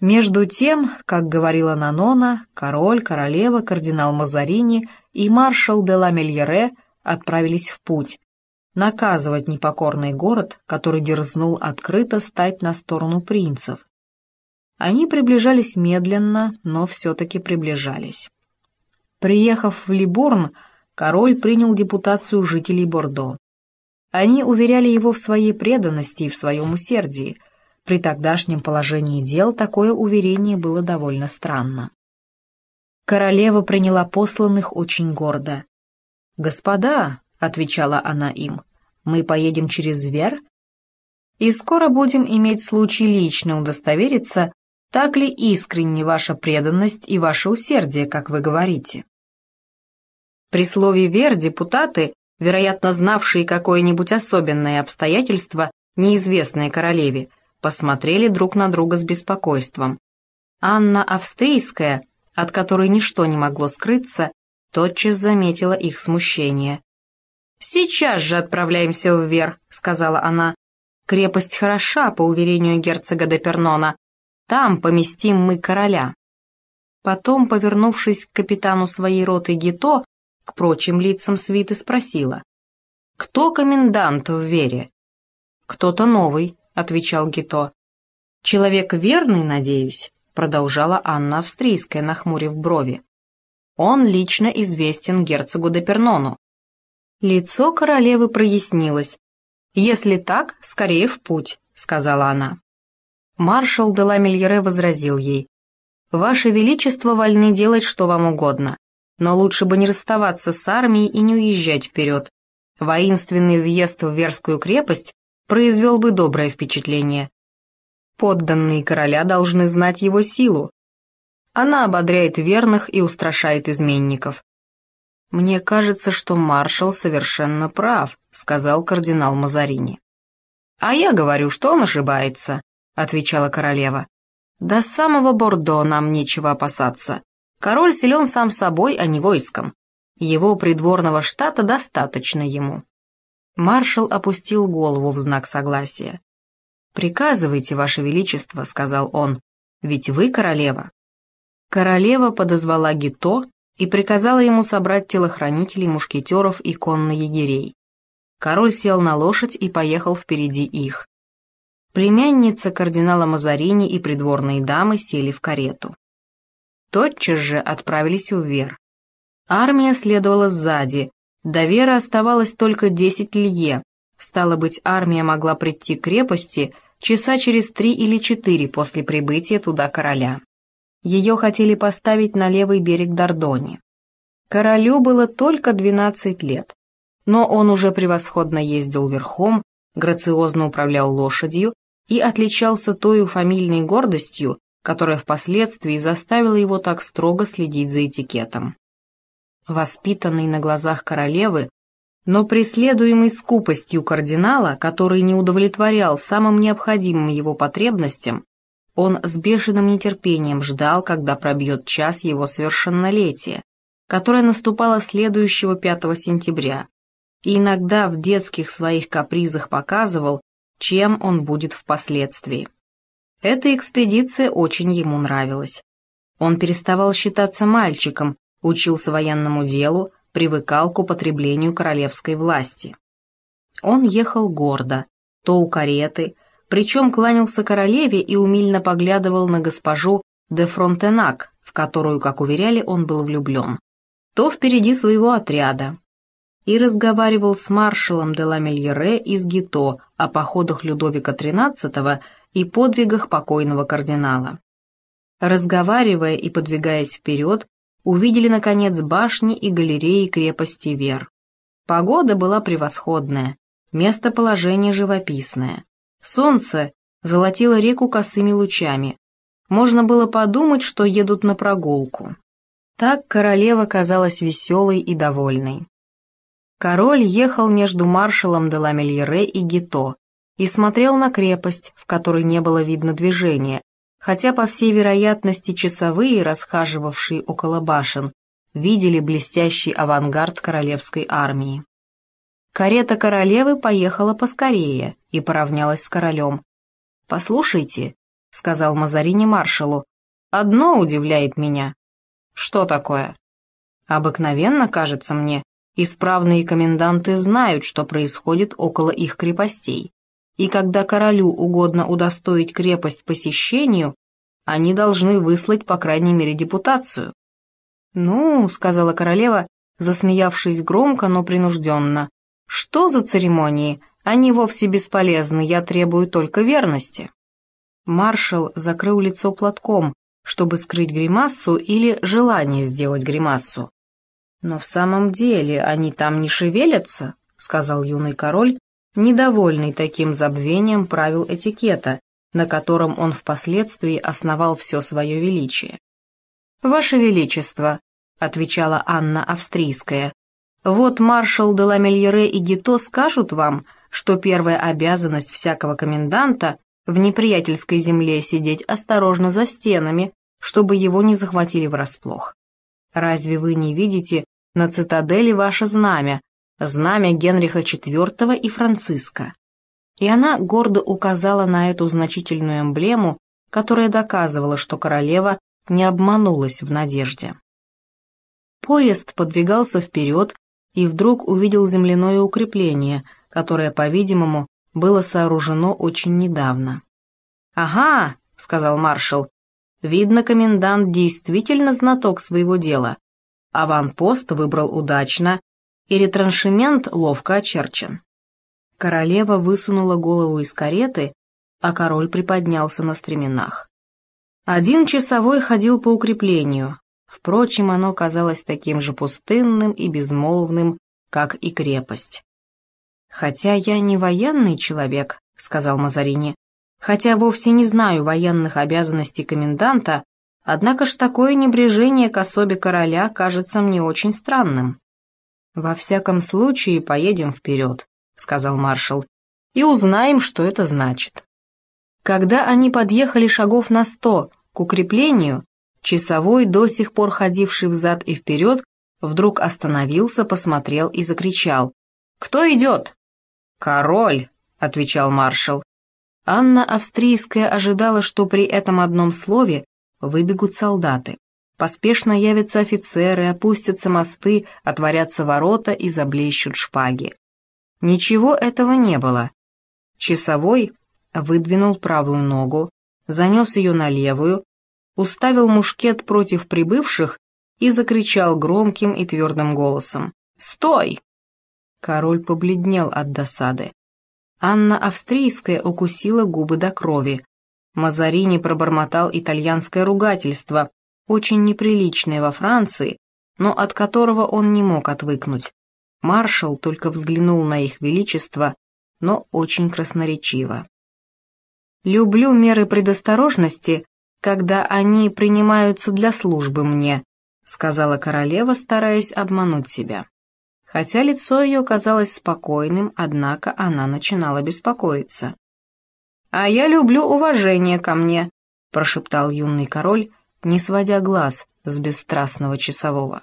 Между тем, как говорила Нанона, король, королева, кардинал Мазарини и маршал де ла Мельере отправились в путь, наказывать непокорный город, который дерзнул открыто стать на сторону принцев. Они приближались медленно, но все-таки приближались. Приехав в Либорн, король принял депутацию жителей Бордо. Они уверяли его в своей преданности и в своем усердии – при тогдашнем положении дел такое уверение было довольно странно. Королева приняла посланных очень гордо. «Господа», — отвечала она им, — «мы поедем через Звер и скоро будем иметь случай лично удостовериться, так ли искренне ваша преданность и ваше усердие, как вы говорите». При слове «вер» депутаты, вероятно знавшие какое-нибудь особенное обстоятельство, неизвестное королеве, посмотрели друг на друга с беспокойством. Анна Австрийская, от которой ничто не могло скрыться, тотчас заметила их смущение. «Сейчас же отправляемся вверх», — сказала она. «Крепость хороша, по уверению герцога де Пернона. Там поместим мы короля». Потом, повернувшись к капитану своей роты Гито, к прочим лицам свиты спросила. «Кто комендант в Вере?» «Кто-то новый», — отвечал Гито. «Человек верный, надеюсь», — продолжала Анна Австрийская, нахмурив брови. «Он лично известен герцогу де Пернону». Лицо королевы прояснилось. «Если так, скорее в путь», — сказала она. Маршал де ла Мильере возразил ей. «Ваше Величество вольны делать, что вам угодно, но лучше бы не расставаться с армией и не уезжать вперед. Воинственный въезд в Верскую крепость произвел бы доброе впечатление. Подданные короля должны знать его силу. Она ободряет верных и устрашает изменников. «Мне кажется, что маршал совершенно прав», — сказал кардинал Мазарини. «А я говорю, что он ошибается», — отвечала королева. «До самого Бордо нам нечего опасаться. Король силен сам собой, а не войском. Его придворного штата достаточно ему». Маршал опустил голову в знак согласия. «Приказывайте, Ваше Величество», — сказал он, — «ведь вы королева». Королева подозвала Гито и приказала ему собрать телохранителей, мушкетеров и конно-егерей. Король сел на лошадь и поехал впереди их. Племянница кардинала Мазарини и придворные дамы сели в карету. Тотчас же отправились вверх. Армия следовала сзади, до Веры оставалось только десять лье. Стало быть, армия могла прийти к крепости часа через три или четыре после прибытия туда короля. Ее хотели поставить на левый берег Дордони. Королю было только двенадцать лет, но он уже превосходно ездил верхом, грациозно управлял лошадью и отличался той фамильной гордостью, которая впоследствии заставила его так строго следить за этикетом воспитанный на глазах королевы, но преследуемый скупостью кардинала, который не удовлетворял самым необходимым его потребностям, он с бешеным нетерпением ждал, когда пробьет час его совершеннолетия, которое наступало следующего 5 сентября, и иногда в детских своих капризах показывал, чем он будет впоследствии. Эта экспедиция очень ему нравилась. Он переставал считаться мальчиком, учился военному делу, привыкал к употреблению королевской власти. Он ехал гордо, то у кареты, причем кланялся королеве и умильно поглядывал на госпожу де Фронтенак, в которую, как уверяли, он был влюблен, то впереди своего отряда, и разговаривал с маршалом де ла Мельере из Гито о походах Людовика XIII и подвигах покойного кардинала. Разговаривая и подвигаясь вперед, увидели, наконец, башни и галереи крепости Вер. Погода была превосходная, местоположение живописное. Солнце золотило реку косыми лучами. Можно было подумать, что едут на прогулку. Так королева казалась веселой и довольной. Король ехал между маршалом де Ламельере и Гито и смотрел на крепость, в которой не было видно движения, хотя, по всей вероятности, часовые, расхаживавшие около башен, видели блестящий авангард королевской армии. Карета королевы поехала поскорее и поравнялась с королем. «Послушайте», — сказал Мазарини маршалу. «Одно удивляет меня». «Что такое?» «Обыкновенно, кажется мне, исправные коменданты знают, что происходит около их крепостей, и когда королю угодно удостоить крепость посещению, они должны выслать, по крайней мере, депутацию». «Ну», — сказала королева, засмеявшись громко, но принужденно, — «что за церемонии? Они вовсе бесполезны, я требую только верности». Маршал закрыл лицо платком, чтобы скрыть гримассу или желание сделать гримассу. «Но в самом деле они там не шевелятся», — сказал юный король, недовольный таким забвением правил этикета, на котором он впоследствии основал все свое величие. «Ваше Величество», — отвечала Анна Австрийская, — «вот маршал де Ламельере и Гито скажут вам, что первая обязанность всякого коменданта в неприятельской земле сидеть осторожно за стенами, чтобы его не захватили врасплох. Разве вы не видите на цитадели ваше знамя, знамя Генриха IV и Франциска? И она гордо указала на эту значительную эмблему, которая доказывала, что королева не обманулась в надежде. Поезд подвигался вперед и вдруг увидел земляное укрепление, которое, по-видимому, было сооружено очень недавно. «Ага», — сказал маршал, — «видно, комендант действительно знаток своего дела. Аванпост выбрал удачно, и ретраншемент ловко очерчен». Королева высунула голову из кареты, а король приподнялся на стременах. Один часовой ходил по укреплению, впрочем, оно казалось таким же пустынным и безмолвным, как и крепость. «Хотя я не военный человек», — сказал Мазарини, «хотя вовсе не знаю военных обязанностей коменданта, однако ж такое небрежение к особе короля кажется мне очень странным». «Во всяком случае, поедем вперед», — сказал маршал, «и узнаем, что это значит». Когда они подъехали шагов на сто к укреплению, часовой, до сих пор ходивший взад и вперед, вдруг остановился, посмотрел и закричал. «Кто идет?» «Король», — отвечал маршал. Анна Австрийская ожидала, что при этом одном слове выбегут солдаты. Поспешно явятся офицеры, опустятся мосты, отворятся ворота и заблещут шпаги. Ничего этого не было. Часовой выдвинул правую ногу, занес ее на левую, уставил мушкет против прибывших и закричал громким и твердым голосом «Стой!». Король побледнел от досады. Анна Австрийская укусила губы до крови. Мазарини пробормотал итальянское ругательство, очень неприличное во Франции, но от которого он не мог отвыкнуть. Маршал только взглянул на их величество, но очень красноречиво. «Люблю меры предосторожности, когда они принимаются для службы мне», сказала королева, стараясь обмануть себя. Хотя лицо ее казалось спокойным, однако она начинала беспокоиться. «А я люблю уважение ко мне», — прошептал юный король, не сводя глаз с бесстрастного часового.